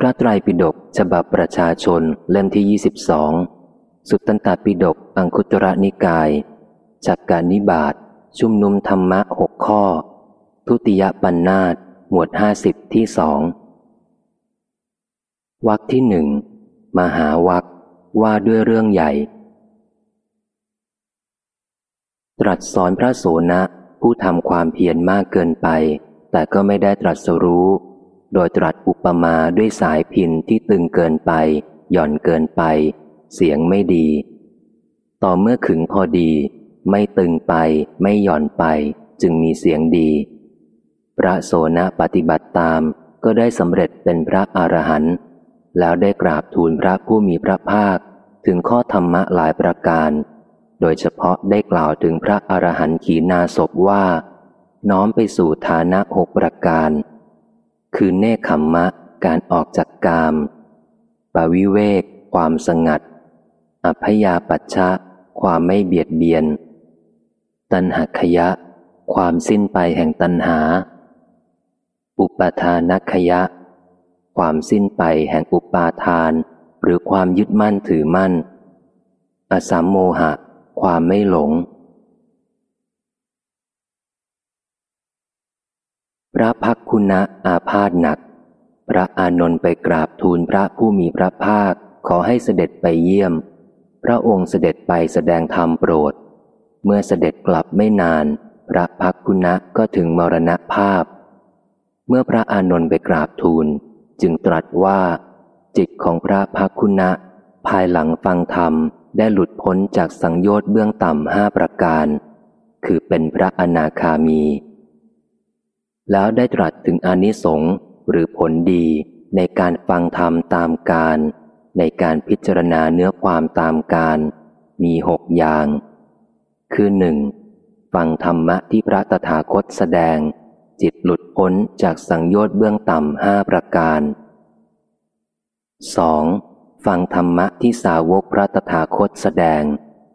พระไตรปิฎกฉบับประชาชนเล่มที่ 22 สุตตันตปิฎกอังคุตระนิกายจากการนิบาตชุมนุมธรรมะหกข้อ ทุติยปัญนนาตหมวดห้าสิบที่สองวักที่หนึ่งมหาวักว่าด้วยเรื่องใหญ่ ตรัสสอนพระโสนะผู้ทำความเพียรมากเกินไป แต่ก็ไม่ได้ตรัสรู้ โดยตรัสอุปมาด้วยสายพินที่ตึงเกินไป หย่อนเกินไป เสียงไม่ดี ต่อเมื่อขึงพอดี ไม่ตึงไป ไม่หย่อนไป จึงมีเสียงดี พระโสนะปฏิบัติตามก็ได้สำเร็จเป็นพระอรหันต์แล้วได้กราบทูลพระผู้มีพระภาคถึงข้อธรรมะหลายประการ โดยเฉพาะได้กล่าวถึงพระอรหันต์ขีนาศพว่า น้อมไปสู่ฐานะหกประการ คือเนคขมมะ การออกจากกาม ปวิเวก ความสงัด อภยาปัชชะ ความไม่เบียดเบียน ตันหักขยะ ความสิ้นไปแห่งตันหา อุปทานัขยะ ความสิ้นไปแห่งอุปาทาน หรือความยึดมั่นถือมั่น อสัมโมหะ ความไม่หลง พระพักคุณะอาพาธหนัก พระอานนท์ไปกราบทูลพระผู้มีพระภาคขอให้เสด็จไปเยี่ยม พระองค์เสด็จไปแสดงธรรมโปรด เมื่อเสด็จกลับไม่นาน พระพักคุณะก็ถึงมรณภาพ เมื่อพระอานนท์ไปกราบทูล จึงตรัสว่า จิตของพระพักคุณะ ภายหลังฟังธรรมได้หลุดพ้นจากสังโยชน์เบื้องต่ำห้าประการ คือเป็นพระอนาคามี แล้วได้ตรัสถึงอนิสงส์หรือผลดีในการฟังธรรมตามการ ในการพิจารณาเนื้อความตามการ มีหกอย่าง คือหนึ่งฟังธรรมะที่พระตถาคตแสดง จิตหลุดพ้นจากสังโยชน์เบื้องต่ำห้าประการ 2. ฟังธรรมะที่สาวกพระตถาคตแสดง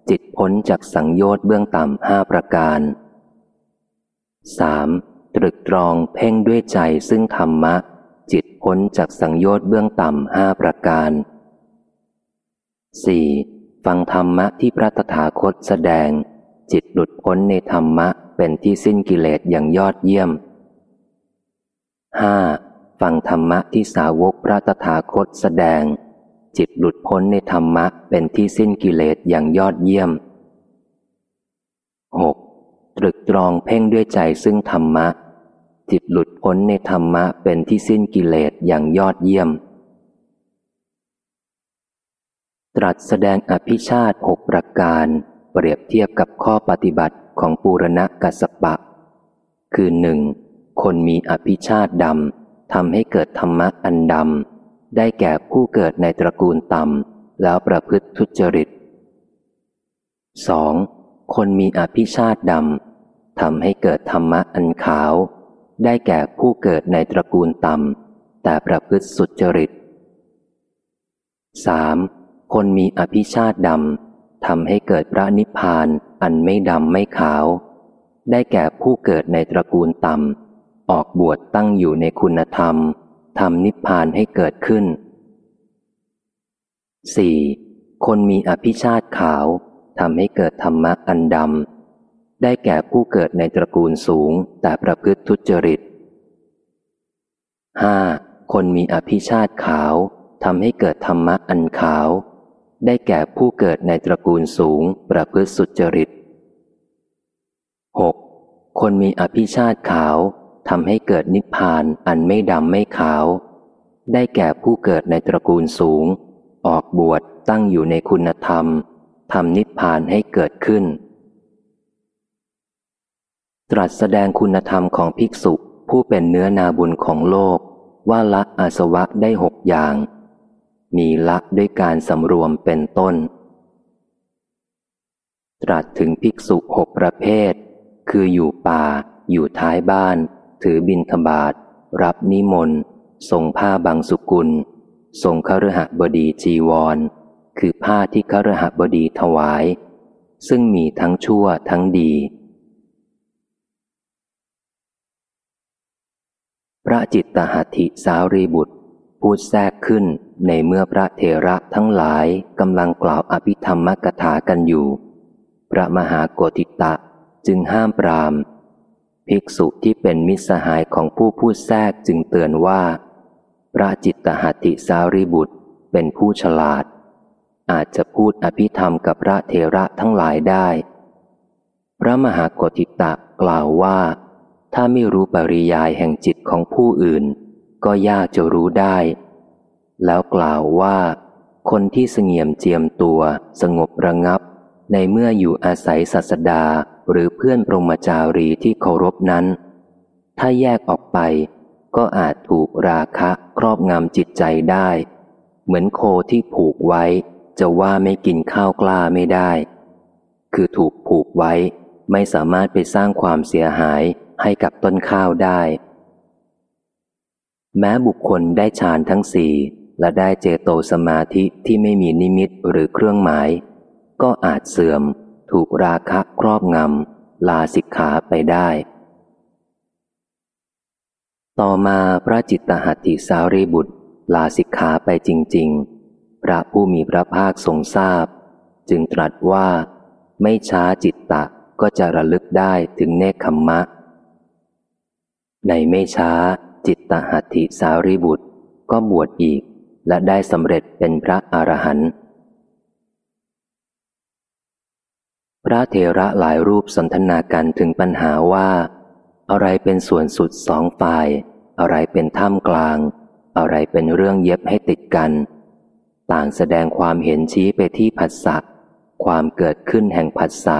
จิตพ้นจากสังโยชน์เบื้องต่ำห้าประการ 3. ตรึกตรองเพ่งด้วยใจซึ่งธรรมะ จิตพ้นจากสังโยชน์เบื้องต่ำห้าประการ 4. ฟังธรรมะที่พระตถาคตแสดง จิตหลุดพ้นในธรรมะเป็นที่สิ้นกิเลสอย่างยอดเยี่ยมห้าฟังธรรมะที่สาวกพระตถาคตแสดง จิตหลุดพ้นในธรรมะเป็นที่สิ้นกิเลสอย่างยอดเยี่ยม 6. ตรึกตรองเพ่งด้วยใจซึ่งธรรมะ จิตหลุดพ้นในธรรมะเป็นที่สิ้นกิเลสอย่างยอดเยี่ยม ตรัสแสดงอภิชาติหกประการ เปรียบเทียบกับข้อปฏิบัติของปูรณะกัสปะ คือหนึ่งคนมีอภิชาติดำทำให้เกิดธรรมะอันดำ ได้แก่ผู้เกิดในตระกูลต่ำ แล้วประพฤติทุจริต 2. คนมีอภิชาติดำทำให้เกิดธรรมะอันขาว ได้แก่ผู้เกิดในตระกูลต่ำ แต่ประพฤติสุจริต 3. คนมีอภิชาติดำทำให้เกิดพระนิพพานอันไม่ดำไม่ขาว ได้แก่ผู้เกิดในตระกูลต่ำ ออกบวชตั้งอยู่ในคุณธรรมทำนิพพานให้เกิดขึ้น 4. คนมีอภิชาติขาวทำให้เกิดธรรมะอันดำ ได้แก่ผู้เกิดในตระกูลสูงแต่ประพฤติทุจริต 5. คนมีอภิชาติขาวทำให้เกิดธรรมะอันขาว ได้แก่ผู้เกิดในตระกูลสูงประพฤติสุจริต 6. คนมีอภิชาติขาวทำให้เกิดนิพพานอันไม่ดำไม่ขาว ได้แก่ผู้เกิดในตระกูลสูง ออกบวชตั้งอยู่ในคุณธรรมทำนิพพานให้เกิดขึ้น ตรัสแสดงคุณธรรมของภิกษุผู้เป็นเนื้อนาบุญของโลก ว่าละอาสวะได้หกอย่าง มีละด้วยการสำรวมเป็นต้น ตรัสถึงภิกษุหกประเภท คืออยู่ป่า อยู่ท้ายบ้าน ถือบินทบาท รับนิมนต์ทรงผ้าบางสุกุลทรงคฤหบดีจีวร คือผ้าที่คฤหบดีถวาย ซึ่งมีทั้งชั่วทั้งดี ระจิตตหัตถิสารีบุตร พูดแทรกขึ้นในเมื่อพระเทระทั้งหลายกำลังกล่าวอภิธรรมกถากันอยู่ พระมหาโกติตะจึงห้ามปรามภิกษุที่เป็นมิตรสหายของผู้พูดแทรกจึงเตือนว่า พระจิตตหัตถิสารีบุตรเป็นผู้ฉลาด อาจจะพูดอภิธรรมกับพระเทระทั้งหลายได้ พระมหาโกติตะกล่าวว่า ถ้าไม่รู้ปริยายแห่งจิตของผู้อื่น ก็ยากจะรู้ได้ แล้วกล่าวว่า คนที่เสงี่ยมเจียมตัว สงบระงับ ในเมื่ออยู่อาศัยศาสดาหรือเพื่อนปรมจารีที่เคารพนั้น ถ้าแยกออกไป ก็อาจถูกราคะครอบงำจิตใจได้ เหมือนโคที่ผูกไว้ จะว่าไม่กินข้าวกล้าไม่ได้ คือถูกผูกไว้ ไม่สามารถไปสร้างความเสียหาย ให้กับต้นข้าวได้ แม้บุคคลได้ฌานทั้งสี่และได้เจโตสมาธิที่ไม่มีนิมิตหรือเครื่องหมาย ก็อาจเสื่อม ถูกราคะครอบงำ ลาสิกขาไปได้ ต่อมาพระจิตตหัตติสารีบุตร ลาสิกขาไปจริง ๆ พระผู้มีพระภาคทรงทราบ จึงตรัสว่า ไม่ช้าจิตตะก็จะระลึกได้ถึงเนคขมมะ ในไม่ช้า จิตตหัตถิสารีบุตร ก็บวชอีก และได้สำเร็จเป็นพระอรหันต์พระเทระหลายรูปสนทนากันถึงปัญหาว่า อะไรเป็นส่วนสุดสองฝ่าย อะไรเป็นท่ามกลาง อะไรเป็นเรื่องเย็บให้ติดกัน ต่างแสดงความเห็นชี้ไปที่ผัสสะความเกิดขึ้นแห่งผัสสะ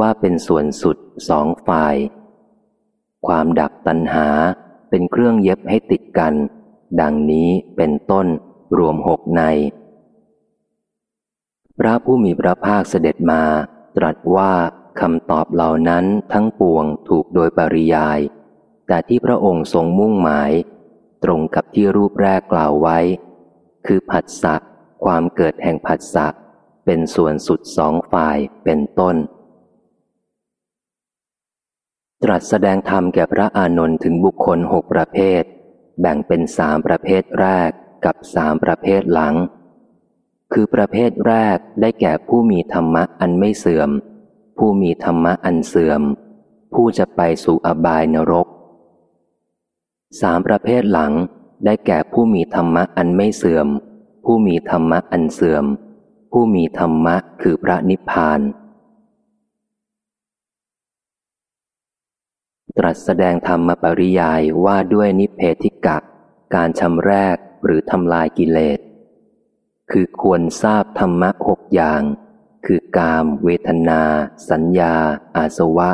ว่าเป็นส่วนสุดสองฝ่าย ความดับตัณหาเป็นเครื่องเย็บให้ติดกัน ดังนี้เป็นต้นรวมหกใน พระผู้มีพระภาคเสด็จมา ตรัสว่าคำตอบเหล่านั้นทั้งปวงถูกโดยปริยาย แต่ที่พระองค์ทรงมุ่งหมาย ตรงกับที่รูปแรกกล่าวไว้ คือผัสสะความเกิดแห่งผัสสะเป็นส่วนสุดสองฝ่ายเป็นต้น ตรัสแสดงธรรมแก่พระอานนท์ถึงบุคคลหกประเภท แบ่งเป็นสามประเภทแรกกับสามประเภทหลัง คือประเภทแรกได้แก่ผู้มีธรรมะอันไม่เสื่อม ผู้มีธรรมะอันเสื่อม ผู้จะไปสู่อบายนรกสามประเภทหลังได้แก่ผู้มีธรรมะอันไม่เสื่อม ผู้มีธรรมะอันเสื่อม ผู้มีธรรมะคือพระนิพพาน ตรัสแสดงธรรมปริยายว่าด้วยนิเพธิกะ การชำแรกหรือทำลายกิเลส คือควรทราบธรรมะหกอย่าง คือกาม เวทนา สัญญา อาสวะ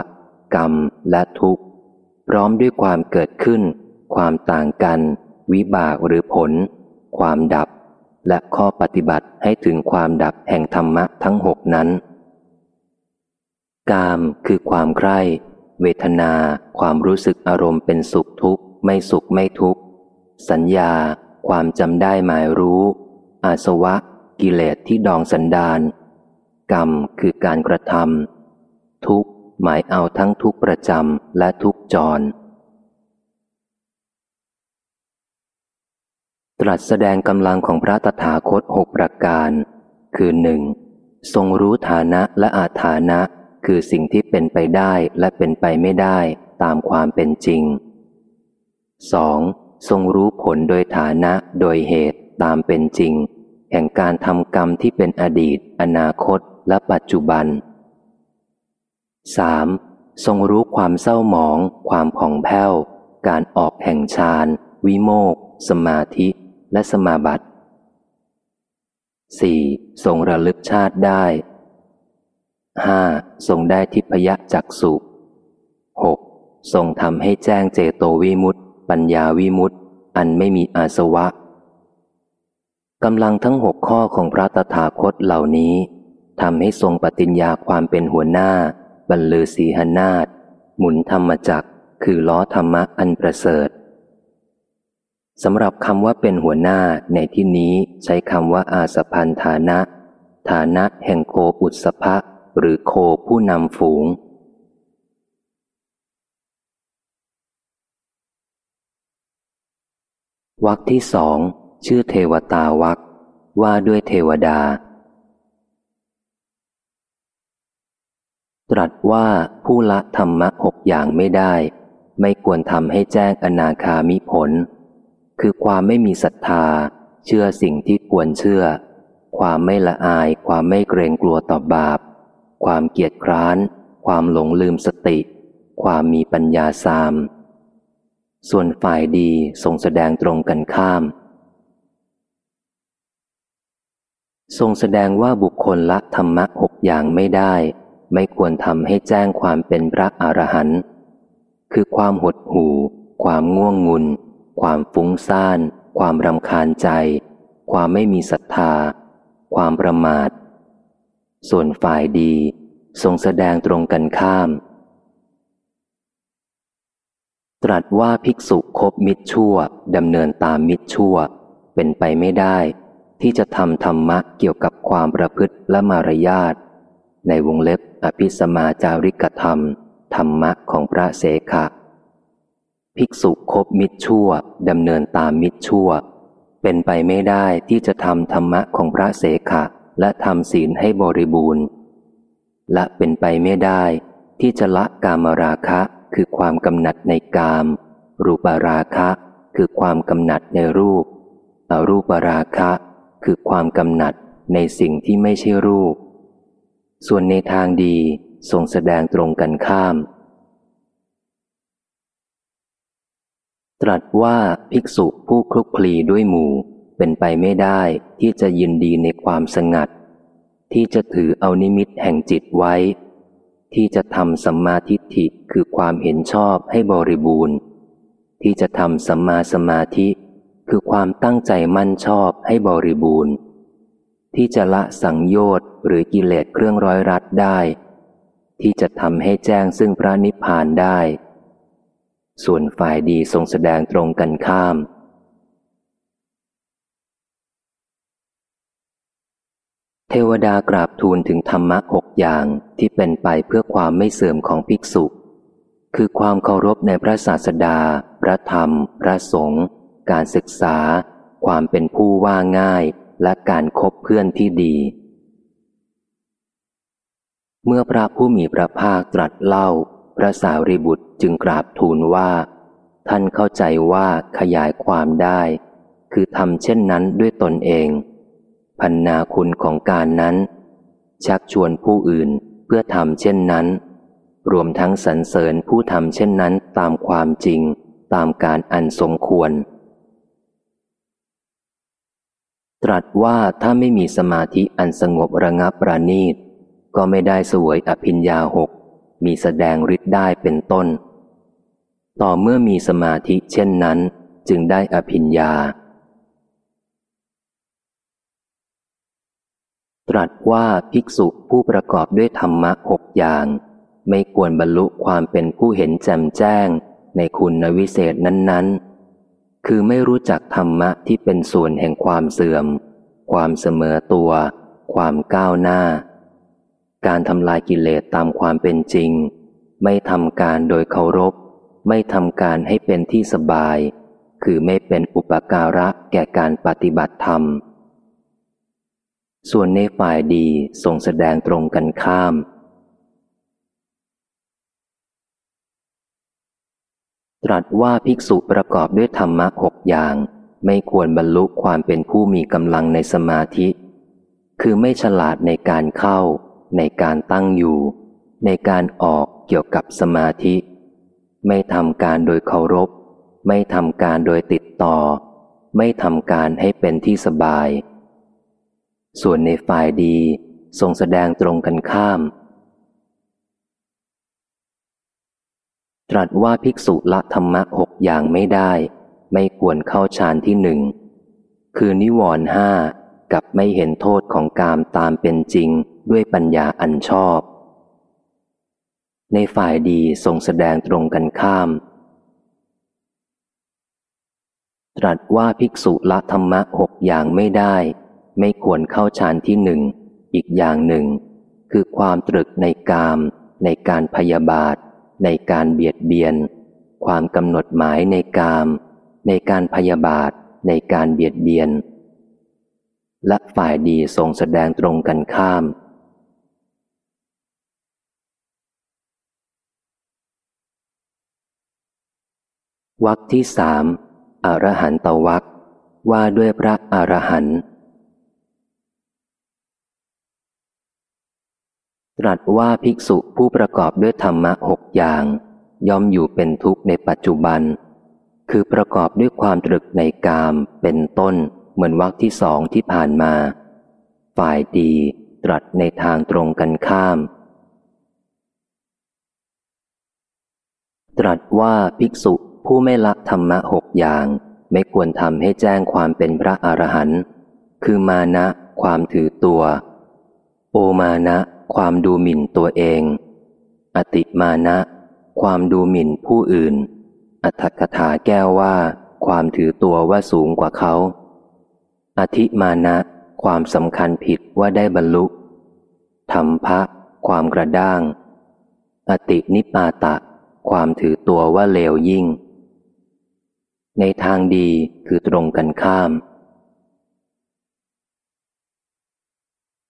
กรรม และทุกข์ พร้อมด้วยความเกิดขึ้น ความต่างกัน วิบากหรือผล ความดับ และข้อปฏิบัติให้ถึงความดับแห่งธรรมะทั้งหกนั้น กามคือความใคร่ เวทนา ความรู้สึกอารมณ์เป็นสุขทุกข์ ไม่สุขไม่ทุกข์ สัญญา ความจำได้หมายรู้ อาสวะ กิเลสที่ดองสันดานกรรมคือการกระทำทุกหมายเอาทั้งทุกประจำและทุกจร ตรัสแสดงกำลังของพระตถาคตหกประการ คือหนึ่งทรงรู้ฐานะและอาฐานะ คือสิ่งที่เป็นไปได้และเป็นไปไม่ได้ตามความเป็นจริง 2. ทรงรู้ผลโดยฐานะโดยเหตุตามเป็นจริง แห่งการทำกรรมที่เป็นอดีต อนาคต และปัจจุบัน 3. ทรงรู้ความเศร้าหมอง ความผ่องแผ้ว การออกแห่งฌานวิโมกสมาธิ และสมาบัติ 4. ทรงระลึกชาติได้ 5. ทรงได้ทิพยจักสุ 6. ทรงทำให้แจ้งเจโตวิมุตต์ปัญญาวิมุตต์อันไม่มีอาสวะกำลังทั้งหกข้อของพระตถาคตเหล่านี้ทำให้ทรงปฏิญญาความเป็นหัวหน้า บรรลือสีหนาฏหมุนธรรมจักคือล้อธรรมะอันประเสริฐสำหรับคำว่าเป็นหัวหน้าในที่นี้ใช้คำว่าอาสพันฐานะ ฐานะแห่งโคอุตสภะ หรือโคผู้นำฝูงวรรคที่สองชื่อเทวตาวักว่าด้วยเทวดา ตรัสว่าผู้ละธรรมะหกอย่างไม่ได้ ไม่ควรทำให้แจ้งอนาคามิผล คือความไม่มีศรัทธา เชื่อสิ่งที่ควรเชื่อ ความไม่ละอายความไม่เกรงกลัวต่อบาป ความเกียจคร้าน ความหลงลืมสติ ความมีปัญญาสาม ส่วนฝ่ายดีทรงแสดงตรงกันข้าม ทรงแสดงว่าบุคคลละธรรมะหกอย่างไม่ได้ ไม่ควรทำให้แจ้งความเป็นพระอรหันต์คือความหดหู่ ความง่วงงุน ความฟุ้งซ่าน ความรำคาญใจ ความไม่มีศรัทธา ความประมาท ส่วนฝ่ายดีทรงแสดงตรงกันข้าม ตรัสว่าภิกษุคบมิตรชั่วดำเนินตามมิตรชั่ว เป็นไปไม่ได้ ที่จะทำธรรมะเกี่ยวกับความประพฤติและมารยาท ในวงเล็บอภิสมาจาริกธรรม ธรรมะของพระเสขะ ภิกษุคบมิตรชั่วดำเนินตามมิตรชั่ว เป็นไปไม่ได้ที่จะทำธรรมะของพระเสขะ และทำศีลให้บริบูรณ์และเป็นไปไม่ได้ที่จะละกามราคะคือความกำหนัดในกาม รูปราคะคือความกำหนัดในรูป อรูปราคะคือความกำหนัดในสิ่งที่ไม่ใช่รูป ส่วนในทางดีทรงแสดงตรงกันข้าม ตรัสว่าภิกษุผู้คลุกคลีด้วยหมู่ เป็นไปไม่ได้ที่จะยินดีในความสงัด ที่จะถือเอานิมิตแห่งจิตไว้ ที่จะทำสัมมาทิฏฐิคือความเห็นชอบให้บริบูรณ์ ที่จะทำสัมมาสมาธิ คือความตั้งใจมั่นชอบให้บริบูรณ์ ที่จะละสังโยชน์หรือกิเลสเครื่องร้อยรัดได้ ที่จะทำให้แจ้งซึ่งพระนิพพานได้ ส่วนฝ่ายดีทรงแสดงตรงกันข้าม เทวดากราบทูลถึงธรรมะหกอย่างที่เป็นไปเพื่อความไม่เสื่อมของภิกษุ คือความเคารพในพระศาสดา พระธรรม พระสงฆ์ การศึกษา ความเป็นผู้ว่าง่าย และการคบเพื่อนที่ดี เมื่อพระผู้มีพระภาคตรัสเล่า พระสารีบุตรจึงกราบทูลว่า ท่านเข้าใจว่าขยายความได้ คือทำเช่นนั้นด้วยตนเอง พันนาคุณของการนั้น ชักชวนผู้อื่นเพื่อทำเช่นนั้น รวมทั้งสรรเสริญผู้ทำเช่นนั้นตามความจริงตามการอันสมควร ตรัสว่าถ้าไม่มีสมาธิอันสงบระงับประณีต ก็ไม่ได้สวยอภิญญาหก มีแสดงฤทธิ์ได้เป็นต้น ต่อเมื่อมีสมาธิเช่นนั้น จึงได้อภิญญา ตรัสว่าภิกษุผู้ประกอบด้วยธรรมะหกอย่าง ไม่ควรบรรลุความเป็นผู้เห็นแจ่มแจ้งในคุณวิเศษนั้น ๆ คือไม่รู้จักธรรมะที่เป็นส่วนแห่งความเสื่อม ความเสมอตัว ความก้าวหน้า การทำลายกิเลสตามความเป็นจริง ไม่ทำการโดยเคารพ ไม่ทำการให้เป็นที่สบาย คือไม่เป็นอุปการะแก่การปฏิบัติธรรม ส่วนในฝ่ายดีทรงแสดงตรงกันข้าม ตรัสว่าภิกษุประกอบด้วยธรรมะหกอย่าง ไม่ควรบรรลุความเป็นผู้มีกำลังในสมาธิ คือไม่ฉลาดในการเข้า ในการตั้งอยู่ ในการออกเกี่ยวกับสมาธิ ไม่ทำการโดยเคารพ ไม่ทำการโดยติดต่อ ไม่ทำการให้เป็นที่สบาย ส่วนในฝ่ายดีทรงแสดงตรงกันข้าม ตรัสว่าภิกษุละธรรมะหกอย่างไม่ได้ ไม่ควรเข้าฌานที่หนึ่ง คือนิวรณ์ห้ากับไม่เห็นโทษของกามตามเป็นจริงด้วยปัญญาอันชอบ ในฝ่ายดีทรงแสดงตรงกันข้าม ตรัสว่าภิกษุละธรรมะหกอย่างไม่ได้ ไม่ควรเข้าฌานที่หนึ่ง อีกอย่างหนึ่ง คือความตรึกในกาม ในการพยาบาท ในการเบียดเบียน ความกำหนดหมายในกาม ในการพยาบาท ในการเบียดเบียน และฝ่ายดีทรงแสดงตรงกันข้ามวักที่สามอรหันตวักว่าด้วยพระอรหันต์ ตรัสว่าภิกษุผู้ประกอบด้วยธรรมะหกอย่าง ย่อมอยู่เป็นทุกข์ในปัจจุบัน คือประกอบด้วยความตรึกในกามเป็นต้น เหมือนวรรคที่สองที่ผ่านมา ฝ่ายดีตรัสในทางตรงกันข้าม ตรัสว่าภิกษุผู้ไม่ละธรรมะหกอย่าง ไม่ควรทำให้แจ้งความเป็นพระอรหันต์คือมานะ ความถือตัว โอมานะ ความดูหมิ่นตัวเอง อติมานะ ความดูหมิ่นผู้อื่น อัตถกถาแก้วว่า ความถือตัวว่าสูงกว่าเขา อธิมานะ ความสำคัญผิดว่าได้บรรลุธรรมภะความกระด้าง อตินิปาตะ ความถือตัวว่าเลวยิ่ง ในทางดีคือตรงกันข้าม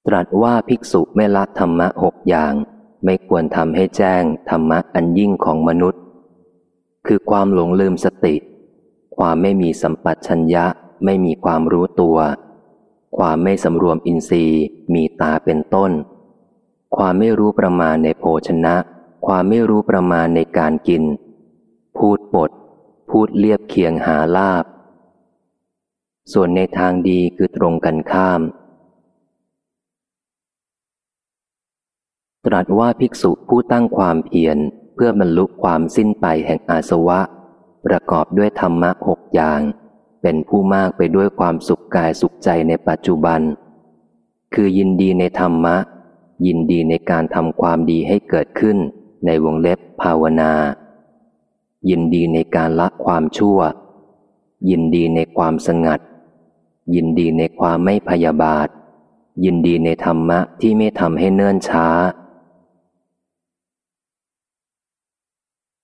ตรัสว่าภิกษุไม่ละธรรมะหกอย่าง ไม่ควรทำให้แจ้งธรรมะอันยิ่งของมนุษย์ คือความหลงลืมสติ ความไม่มีสัมปัชัญญะไม่มีความรู้ตัว ความไม่สำรวมอินทรีย์มีตาเป็นต้น ความไม่รู้ประมาณในโภชนะ ความไม่รู้ประมาณในการกิน พูดปด พูดเลียบเคียงหาลาบ ส่วนในทางดีคือตรงกันข้าม ตรัสว่าภิกษุผู้ตั้งความเพียรเพื่อบรรลุความสิ้นไปแห่งอาสวะ ประกอบด้วยธรรมะหกอย่าง เป็นผู้มากไปด้วยความสุขกายสุขใจในปัจจุบัน คือยินดีในธรรมะ ยินดีในการทำความดีให้เกิดขึ้นในวงเล็บภาวนา ยินดีในการละความชั่ว ยินดีในความสงัด ยินดีในความไม่พยาบาท ยินดีในธรรมะที่ไม่ทำให้เนิ่นช้า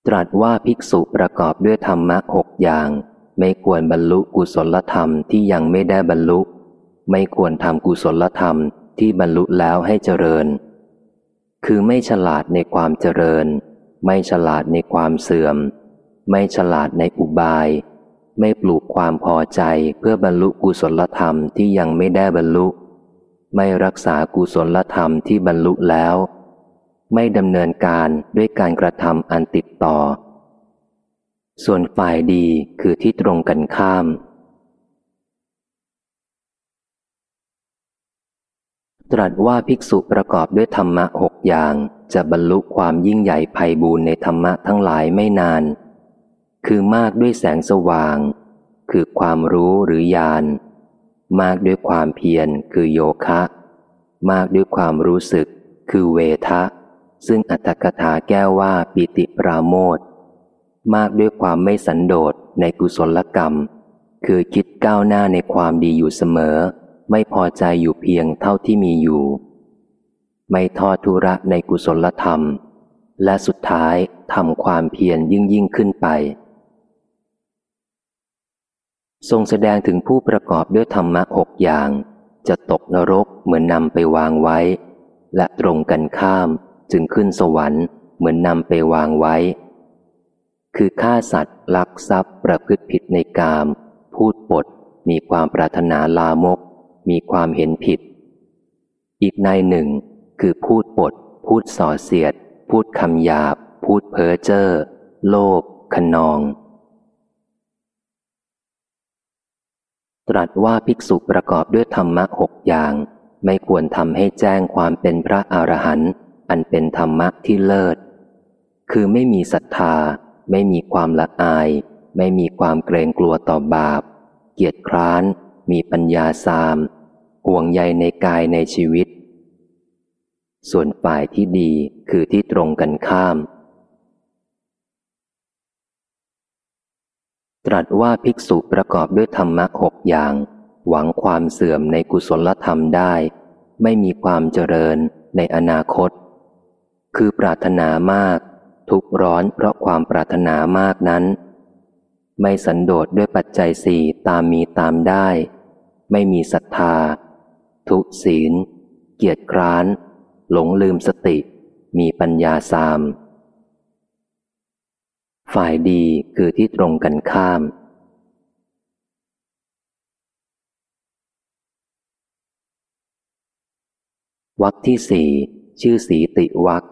ตรัสว่าภิกษุประกอบด้วยธรรมะหกอย่าง ไม่ควรบรรลุกุศลธรรมที่ยังไม่ได้บรรลุ ไม่ควรทำกุศลธรรมที่บรรลุแล้วให้เจริญ คือไม่ฉลาดในความเจริญ ไม่ฉลาดในความเสื่อม ไม่ฉลาดในอุบาย ไม่ปลูกความพอใจเพื่อบรรลุกุศลธรรมที่ยังไม่ได้บรรลุ ไม่รักษากุศลธรรมที่บรรลุแล้ว ไม่ดำเนินการด้วยการกระทำอันติดต่อ ส่วนฝ่ายดีคือที่ตรงกันข้าม ตรัสว่าภิกษุประกอบด้วยธรรมะหกอย่างจะบรรลุความยิ่งใหญ่ภัยบูรในธรรมะทั้งหลายไม่นาน คือมากด้วยแสงสว่าง คือความรู้หรือญาณ มากด้วยความเพียรคือโยคะ มากด้วยความรู้สึก คือเวทะ ซึ่งอัตถกถาแก้ว่าปิติปราโมทมากด้วยความไม่สันโดษในกุศลกรรม คือคิดก้าวหน้าในความดีอยู่เสมอ ไม่พอใจอยู่เพียงเท่าที่มีอยู่ ไม่ทอดทุระในกุศลธรรม และสุดท้ายทำความเพียรยิ่งยิ่งขึ้นไป ทรงแสดงถึงผู้ประกอบด้วยธรรมะหกอย่าง จะตกนรกเหมือนนำไปวางไว้ และตรงกันข้าม จึงขึ้นสวรรค์เหมือนนำไปวางไว้ คือฆ่าสัตว์ ลักทรัพย์ประพฤติผิดในกาม พูดปด มีความปรารถนาลามก มีความเห็นผิด อีกในหนึ่ง คือพูดปด พูดส่อเสียด พูดคำหยาบ พูดเพ้อเจ้อโลภขนอง ตรัสว่าภิกษุประกอบด้วยธรรมะหกอย่าง ไม่ควรทำให้แจ้งความเป็นพระอรหันต์ อันเป็นธรรมะที่เลิศ คือไม่มีศรัทธา ไม่มีความละอาย ไม่มีความเกรงกลัวต่อบาป เกียจคร้าน มีปัญญาสาม ห่วงใยในกายในชีวิต ส่วนฝ่ายที่ดีคือที่ตรงกันข้าม ตรัสว่าภิกษุประกอบด้วยธรรมะหกอย่าง หวังความเสื่อมในกุศลธรรมได้ ไม่มีความเจริญในอนาคต คือปรารถนามาก ทุกร้อนเพราะความปรารถนามากนั้น ไม่สันโดษด้วยปัจจัยสี่ตามมีตามได้ ไม่มีศรัทธา ทุศีล เกียรติคร้าน หลงลืมสติ มีปัญญาสาม ฝ่ายดีคือที่ตรงกันข้ามวักที่สี่ชื่อสีติวัก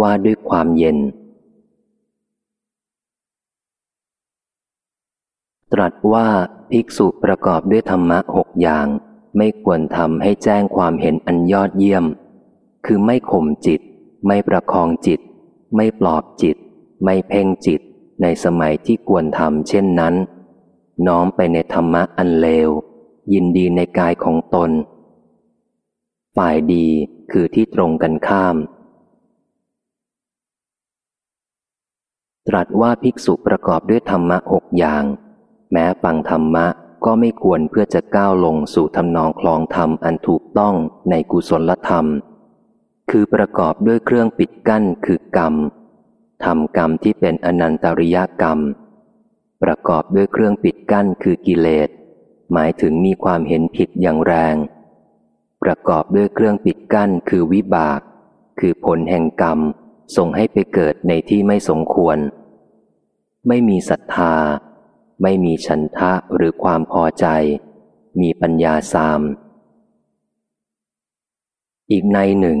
ว่าด้วยความเย็น ตรัสว่าภิกษุประกอบด้วยธรรมะหกอย่าง ไม่ควรทำให้แจ้งความเห็นอันยอดเยี่ยม คือไม่ข่มจิต ไม่ประคองจิต ไม่ปลอบจิต ไม่เพ่งจิต ในสมัยที่ควรทำเช่นนั้น น้อมไปในธรรมะอันเลว ยินดีในกายของตน ฝ่ายดีคือที่ตรงกันข้าม ตรัสว่าภิกษุประกอบด้วยธรรมะหกอย่าง แม้ฟังธรรมะก็ไม่ควรเพื่อจะก้าวลงสู่ทำนองคลองธรรมอันถูกต้องในกุศลธรรม คือประกอบด้วยเครื่องปิดกั้นคือกรรมทำกรรมที่เป็นอนันตริยกรรม ประกอบด้วยเครื่องปิดกั้นคือกิเลส หมายถึงมีความเห็นผิดอย่างแรง ประกอบด้วยเครื่องปิดกั้นคือวิบาก คือผลแห่งกรรม ส่งให้ไปเกิดในที่ไม่สมควร ไม่มีศรัทธา ไม่มีฉันทะหรือความพอใจ มีปัญญาสาม อีกในหนึ่ง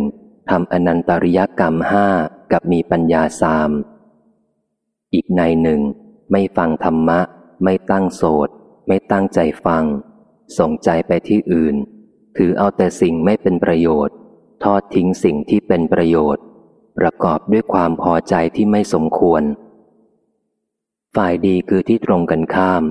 ทำอนันตริยกรรมห้ากับมีปัญญาสาม อีกในหนึ่ง ไม่ฟังธรรมะ ไม่ตั้งโสดไม่ตั้งใจฟัง ส่งใจไปที่อื่น ถือเอาแต่สิ่งไม่เป็นประโยชน์ ทอดทิ้งสิ่งที่เป็นประโยชน์ ประกอบด้วยความพอใจที่ไม่สมควร ฝ่ายดีคือที่ตรงกันข้าม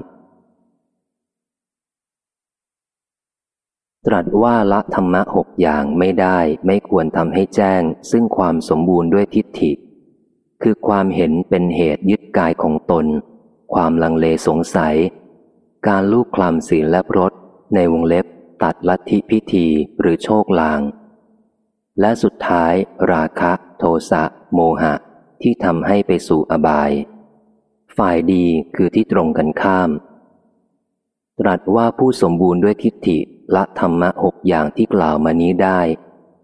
ตรัสว่าละธรรมะหกอย่างไม่ได้ไม่ควรทำให้แจ้ง ซึ่งความสมบูรณ์ด้วยทิฏฐิ คือความเห็นเป็นเหตุยึดกายของตน ความลังเลสงสัย การลูกคลำศีลและรสในวงเล็บตัดลัทธิพิธีหรือโชคลาง และสุดท้ายราคะ โทสะ โมหะ ที่ทำให้ไปสู่อบาย ฝ่ายดีคือที่ตรงกันข้าม ตรัสว่าผู้สมบูรณ์ด้วยทิฏฐิละธรรมะหกอย่างที่กล่าวมานี้ได้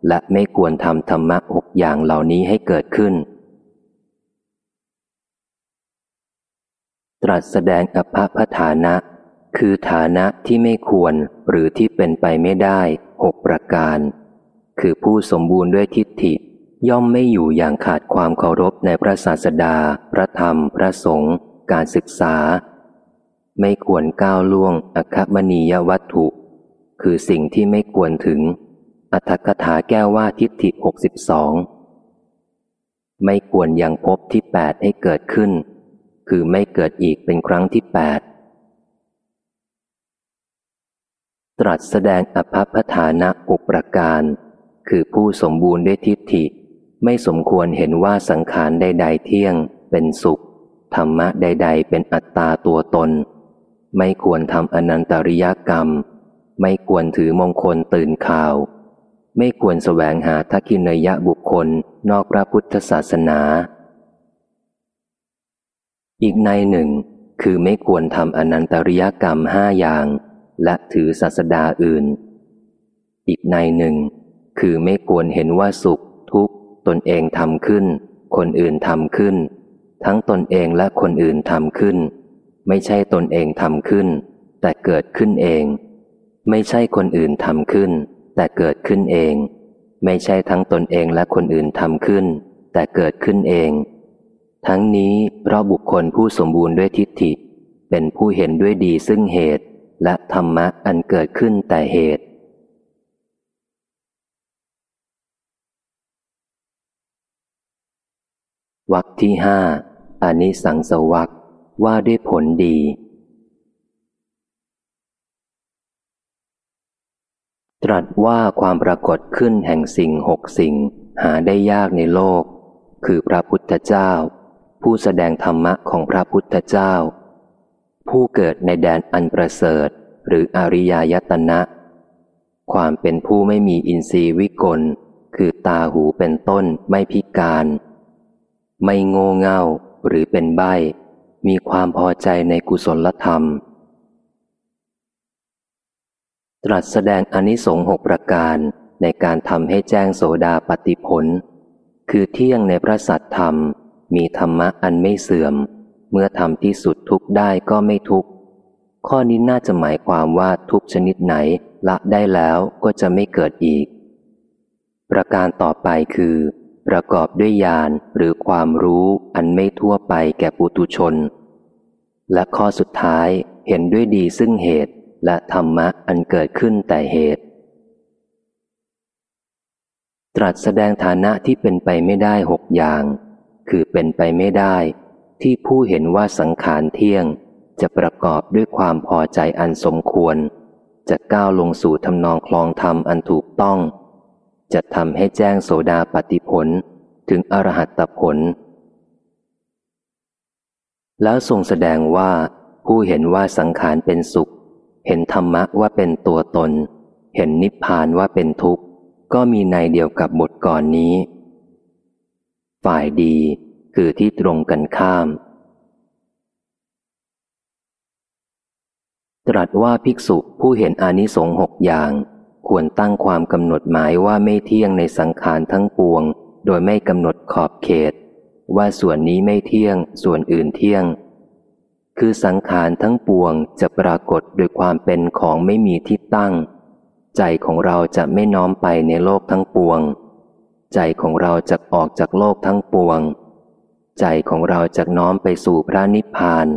และไม่ควรทำธรรมะหกอย่างเหล่านี้ให้เกิดขึ้น ตรัสแสดงอภพฐานะ คือฐานะที่ไม่ควรหรือที่เป็นไปไม่ได้หกประการ คือผู้สมบูรณ์ด้วยทิฏฐิ ย่อมไม่อยู่อย่างขาดความเคารพในพระศาสดา พระธรรม พระสงฆ์การศึกษา ไม่ควรก้าวล่วงอคมณียวัตถุ คือสิ่งที่ไม่ควรถึง อัตถกถาแก้วว่าทิฏฐิหกสิบสองไม่ควรยังพบที่แปดให้เกิดขึ้น คือไม่เกิดอีกเป็นครั้งที่แปดตรัสแสดงอภพฐานะอุปประการ คือผู้สมบูรณ์ด้วยทิฏฐิ ไม่สมควรเห็นว่าสังขารใดๆเที่ยง เป็นสุข ธรรมะใด ๆ เป็นอัตตาตัวตน ไม่ควรทำอนันตริยกรรม ไม่ควรถือมงคลตื่นข่าว ไม่ควรแสวงหาทักินยะบุคคลนอกพระพุทธศาสนา อีกในหนึ่ง คือไม่ควรทำอนันตริยกรรมห้าอย่าง และถือศาสดาอื่น อีกในหนึ่ง คือไม่ควรเห็นว่าสุข ทุกตนเองทำขึ้น คนอื่นทำขึ้น ทั้งตนเองและคนอื่นทำขึ้น ไม่ใช่ตนเองทำขึ้น แต่เกิดขึ้นเอง ไม่ใช่คนอื่นทำขึ้น แต่เกิดขึ้นเอง ไม่ใช่ทั้งตนเองและคนอื่นทำขึ้น แต่เกิดขึ้นเอง ทั้งนี้เพราะบุคคลผู้สมบูรณ์ด้วยทิฏฐิ เป็นผู้เห็นด้วยดีซึ่งเหตุ และธรรมะอันเกิดขึ้นแต่เหตุ วักที่ห้าอานิสังสวักว่าด้วยผลดี ตรัสว่าความปรากฏขึ้นแห่งสิ่งหกสิ่งหาได้ยากในโลก คือพระพุทธเจ้า ผู้แสดงธรรมะของพระพุทธเจ้า ผู้เกิดในแดนอันประเสริฐ หรืออริยายตนะ ความเป็นผู้ไม่มีอินทรีย์วิกล คือตาหูเป็นต้นไม่พิการ ไม่โง่เง่าหรือเป็นใบมีความพอใจในกุศลธรรม ตรัสแสดงอนิสงส์หกประการในการทำให้แจ้งโสดาปฏิผล คือเที่ยงในพระสัตธรรม มีธรรมะอันไม่เสื่อม เมื่อทำที่สุดทุกได้ก็ไม่ทุกข์ข้อนี้น่าจะหมายความว่าทุกชนิดไหนละได้แล้วก็จะไม่เกิดอีก ประการต่อไปคือ ประกอบด้วยญาณหรือความรู้อันไม่ทั่วไปแก่ปุตุชน และข้อสุดท้ายเห็นด้วยดีซึ่งเหตุและธรรมะอันเกิดขึ้นแต่เหตุ ตรัสแสดงฐานะที่เป็นไปไม่ได้หกอย่าง คือเป็นไปไม่ได้ ที่ผู้เห็นว่าสังขารเที่ยง จะประกอบด้วยความพอใจอันสมควร จะก้าวลงสู่ทำนองคลองธรรมอันถูกต้อง จะทำให้แจ้งโสดาปฏิผลถึงอรหัตตผล แล้วทรงแสดงว่าผู้เห็นว่าสังขารเป็นสุข เห็นธรรมะว่าเป็นตัวตน เห็นนิพพานว่าเป็นทุกข์ ก็มีในเดียวกับบทก่อนนี้ ฝ่ายดีคือที่ตรงกันข้าม ตรัสว่าภิกษุผู้เห็นอานิสงส์หกอย่าง ควรตั้งความกำหนดหมายว่าไม่เที่ยงในสังขารทั้งปวง โดยไม่กำหนดขอบเขต ว่าส่วนนี้ไม่เที่ยง ส่วนอื่นเที่ยง คือสังขารทั้งปวงจะปรากฏโดยความเป็นของไม่มีที่ตั้ง ใจของเราจะไม่น้อมไปในโลกทั้งปวง ใจของเราจะออกจากโลกทั้งปวง ใจของเราจะน้อมไปสู่พระนิพพาน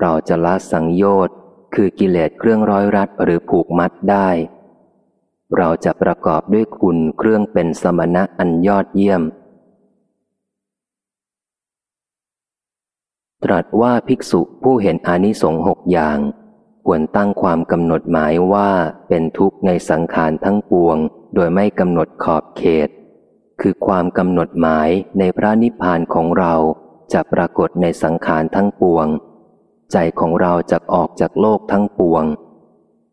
เราจะละสังโยชน์คือกิเลสเครื่องร้อยรัดหรือผูกมัดได้ เราจะประกอบด้วยคุณเครื่องเป็นสมณะอันยอดเยี่ยม ตรัสว่าภิกษุผู้เห็นอานิสงส์หกอย่าง ควรตั้งความกำหนดหมายว่าเป็นทุกข์ในสังขารทั้งปวง โดยไม่กำหนดขอบเขต คือความกำหนดหมายในพระนิพพานของเราจะปรากฏในสังขารทั้งปวง ใจของเราจะออกจากโลกทั้งปวง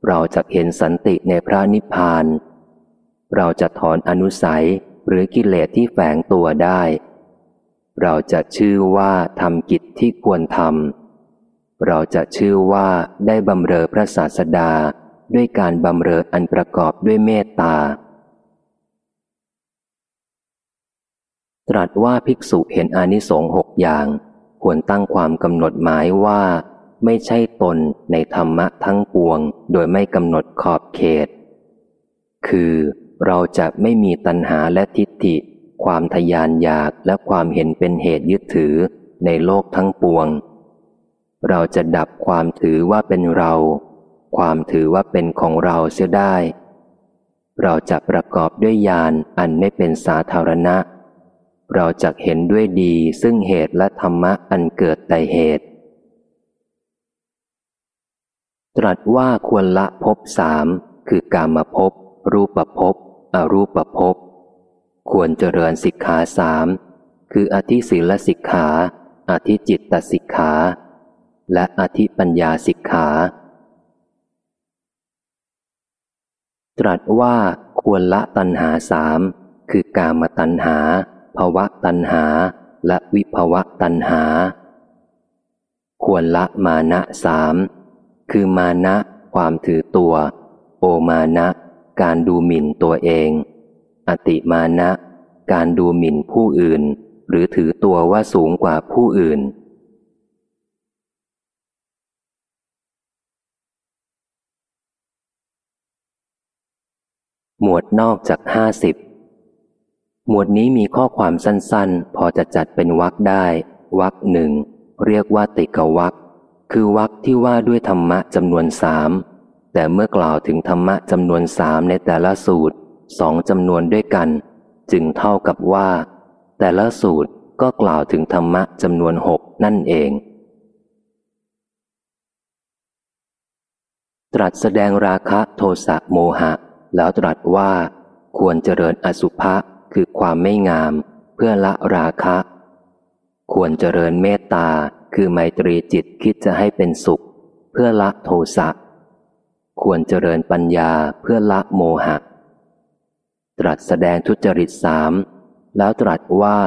เราจะเห็นสันติในพระนิพพาน เราจะถอนอนุสัยหรือกิเลสที่แฝงตัวได้ เราจะชื่อว่าทำกิจที่ควรทำ เราจะชื่อว่าได้บำเรอพระศาสดาด้วยการบำเรออันประกอบด้วยเมตตา ตรัสว่าภิกษุเห็นอนิสงส์หกอย่าง ควรตั้งความกำหนดหมายว่า ไม่ใช่ตนในธรรมะทั้งปวง โดยไม่กำหนดขอบเขต คือเราจะไม่มีตัณหาและทิฏฐิ ความทยานอยากและความเห็นเป็นเหตุยึดถือในโลกทั้งปวง เราจะดับความถือว่าเป็นเรา ความถือว่าเป็นของเราเสียได้ เราจะประกอบด้วยญาณอันไม่เป็นสาธารณะ เราจะเห็นด้วยดีซึ่งเหตุและธรรมะอันเกิดแต่เหตุ ตรัสว่าควรละภพสามคือกามภพรูปภพอรูปภพควรเจริญสิกขาสามคืออธิศีลสิกขา อธิจิตตสิกขา และอธิปัญญาสิกขา ตรัสว่าควรละตัณหาสามคือกามตัณหาภวะตัณหา และวิภวะตัณหา ควรละมานะสาม คือมานะ ความถือตัว โอมานะ การดูหมิ่นตัวเอง อติมานะ การดูหมิ่นผู้อื่น หรือถือตัวว่าสูงกว่าผู้อื่น หมวดนอกจากห้าสิบหมวดนี้มีข้อความสั้นๆ พอจะจัดเป็นวรรคได้วรรคหนึ่งเรียกว่าติกวรรค คือวรรคที่ว่าด้วยธรรมะจำนวนสามแต่เมื่อกล่าวถึงธรรมะจำนวนสามในแต่ละสูตรสองจำนวนด้วยกัน จึงเท่ากับว่า แต่ละสูตรก็กล่าวถึงธรรมะจำนวนหกนั่นเอง ตรัสแสดงราคะโทสะโมหะ แล้วตรัสว่า ควรเจริญอสุภะคือความไม่งาม เพื่อละราคะ ควรเจริญเมตตา คือไมตรีจิตคิดจะให้เป็นสุข เพื่อละโทสะ ควรเจริญปัญญาเพื่อละโมหะ ตรัสแสดงทุจริตสามแล้วตรัสว่า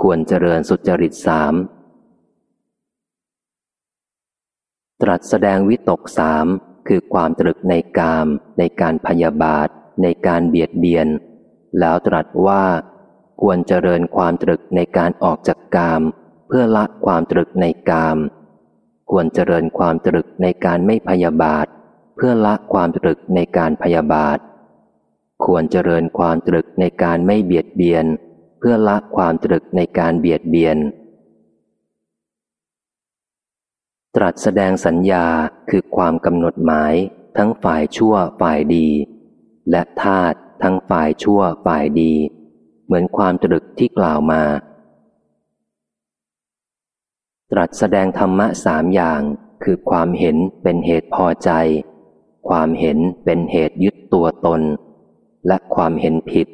ควรเจริญสุจริตสามตรัสแสดงวิตกสามคือความตรึกในกาม ในการพยาบาท ในการเบียดเบียน แล้วตรัสว่า ควรเจริญความตรึกในการออกจากกาม เพื่อละความตรึกในกาม ควรเจริญความตรึกในการไม่พยาบาท เพื่อละความตรึกในการพยาบาท ควรเจริญความตรึกในการไม่เบียดเบียน เพื่อละความตรึกในการเบียดเบียน ตรัสแสดงสัญญาคือความกำหนดหมาย ทั้งฝ่ายชั่วฝ่ายดี และธาตุทั้งฝ่ายชั่วฝ่ายดี เหมือนความตรึกที่กล่าวมา ตรัสแสดงธรรมะสามอย่างคือความเห็นเป็นเหตุพอใจ ความเห็นเป็นเหตุยึดตัวตน และความเห็นผิด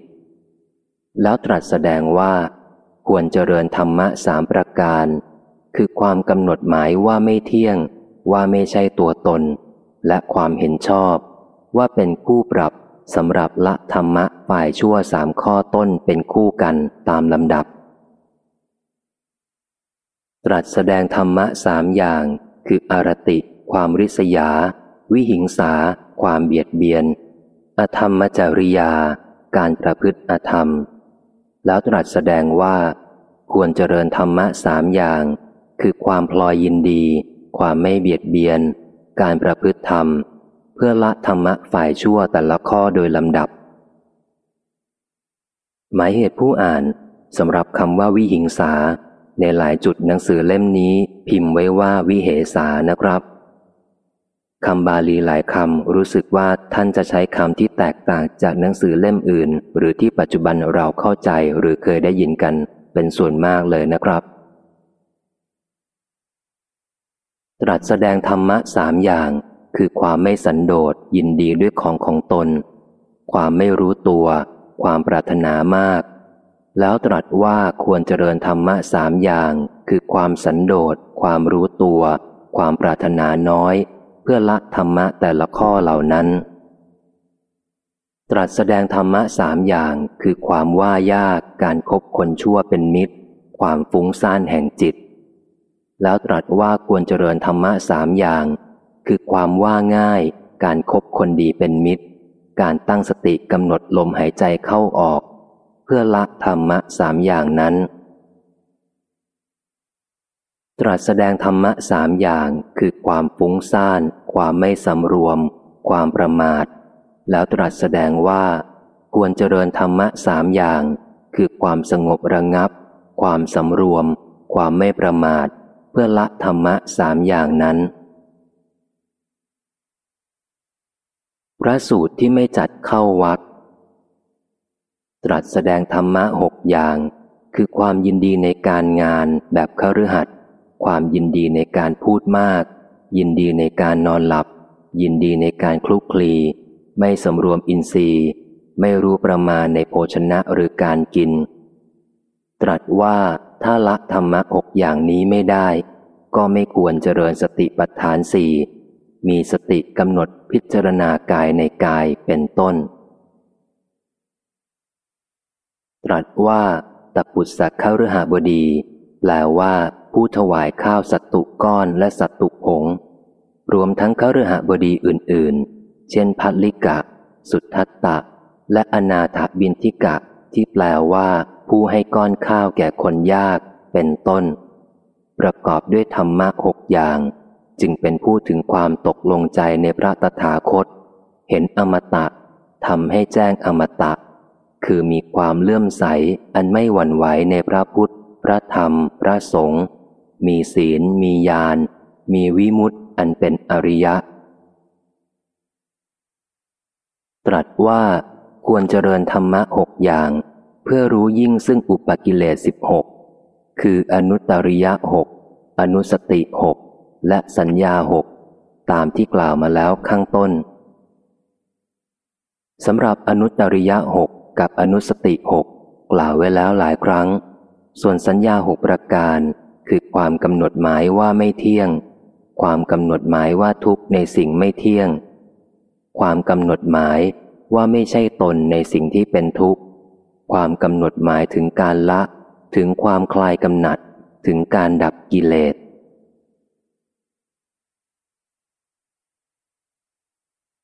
แล้วตรัสแสดงว่า ควรเจริญธรรมะสามประการ คือความกำหนดหมายว่าไม่เที่ยง ว่าไม่ใช่ตัวตน และความเห็นชอบ ว่าเป็นผู้ปรับสำหรับละธรรมะฝ่ายชั่วสามข้อต้นเป็นคู่กันตามลำดับ ตรัสแสดงธรรมะสามอย่าง คืออารติ ความริษยา วิหิงสา ความเบียดเบียน อธรรมจริยา การประพฤติอธรรม แล้วตรัสแสดงว่า ควรเจริญธรรมะสามอย่าง คือความพลอยยินดี ความไม่เบียดเบียน การประพฤติธรรม เพื่อละธรรมะฝ่ายชั่วแต่ละข้อโดยลำดับ หมายเหตุผู้อ่านสำหรับคำว่าวิหิงสา ในหลายจุดหนังสือเล่มนี้พิมพ์ไว้ว่าวิเหสานะครับคำบาลีหลายคำรู้สึกว่าท่านจะใช้คำที่แตกต่างจากหนังสือเล่มอื่น หรือที่ปัจจุบันเราเข้าใจหรือเคยได้ยินกัน เป็นส่วนมากเลยนะครับ ตรัสแสดงธรรมะสามอย่าง คือความไม่สันโดษยินดีด้วยของของตน ความไม่รู้ตัว ความปรารถนามาก แล้วตรัสว่าควรเจริญธรรมะสามอย่าง คือความสันโดษ ความรู้ตัว ความปรารถนาน้อย เพื่อละธรรมะแต่ละข้อเหล่านั้น ตรัสแสดงธรรมะสามอย่าง คือความว่ายากการครบคนชั่วเป็นมิตร ความฟุ้งซ่านแห่งจิต แล้วตรัสว่าควรเจริญธรรมะสามอย่าง คือความว่าง่าย การครบคนดีเป็นมิตร การตั้งสติกำหนดลมหายใจเข้าออก เพื่อละธรรมะสามอย่างนั้น ตรัสแสดงธรรมะสามอย่างคือความฟุ้งซ่าน ความไม่สำรวม ความประมาท แล้วตรัสแสดงว่า ควรเจริญธรรมะสามอย่าง คือความสงบระงับ ความสำรวม ความไม่ประมาท เพื่อละธรรมะสามอย่างนั้นพระสูตรที่ไม่จัดเข้าวัด ตรัสแสดงธรรมะหกอย่าง คือความยินดีในการงานแบบคฤหัสถ์ความยินดีในการพูดมาก ยินดีในการนอนหลับ ยินดีในการคลุกคลี ไม่สำรวมอินทรีย์ ไม่รู้ประมาณในโภชนะหรือการกิน ตรัสว่าถ้าละธรรมะหกอย่างนี้ไม่ได้ ก็ไม่ควรเจริญสติปัฏฐานสี่มีสติกำหนดพิจารณากายในกายเป็นต้น ตรัสว่าตปุสสักขรหาบดี แปลว่า ผู้ถวายข้าวสัตตุก้อนและสัตตุผง รวมทั้งขรหาบดีอื่น ๆ เช่นพัลิกะ สุทัตตะ และอนาถบินทิกะ ที่แปลว่า ผู้ให้ก้อนข้าวแก่คนยาก เป็นต้น ประกอบด้วยธรรมะหกอย่าง จึงเป็นผู้ถึงความตกลงใจในพระตถาคต เห็นอมตะทำให้แจ้งอมตะ คือมีความเลื่อมใสอันไม่หวั่นไหวในพระพุทธ พระธรรม พระสงฆ์มีศีล มีญาณมีวิมุตติอันเป็นอริยะ ตรัสว่าควรเจริญธรรมะหกอย่าง เพื่อรู้ยิ่งซึ่งอุปกิเลสสิบหกคืออนุตริยะหกอนุสติหกและสัญญาหกตามที่กล่าวมาแล้วข้างต้นสำหรับอนุตริยะหก กับอนุสติหกกล่าวไว้แล้วหลายครั้ง ส่วนสัญญาหกประการคือความกำหนดหมายว่าไม่เที่ยง ความกำหนดหมายว่าทุกในสิ่งไม่เที่ยง ความกำหนดหมายว่าไม่ใช่ตนในสิ่งที่เป็นทุกข์ ความกำหนดหมายถึงการละ ถึงความคลายกำหนัด ถึงการดับกิเลส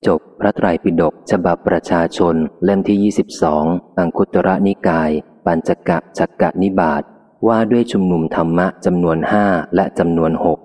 จบพระไตรปิฎกฉบับประชาชนเล่มที่ 22 อังคุตระนิกาย ปัญจกะจักกะนิบาตว่าด้วยชุมนุมธรรมะจำนวนห้าและจำนวนหก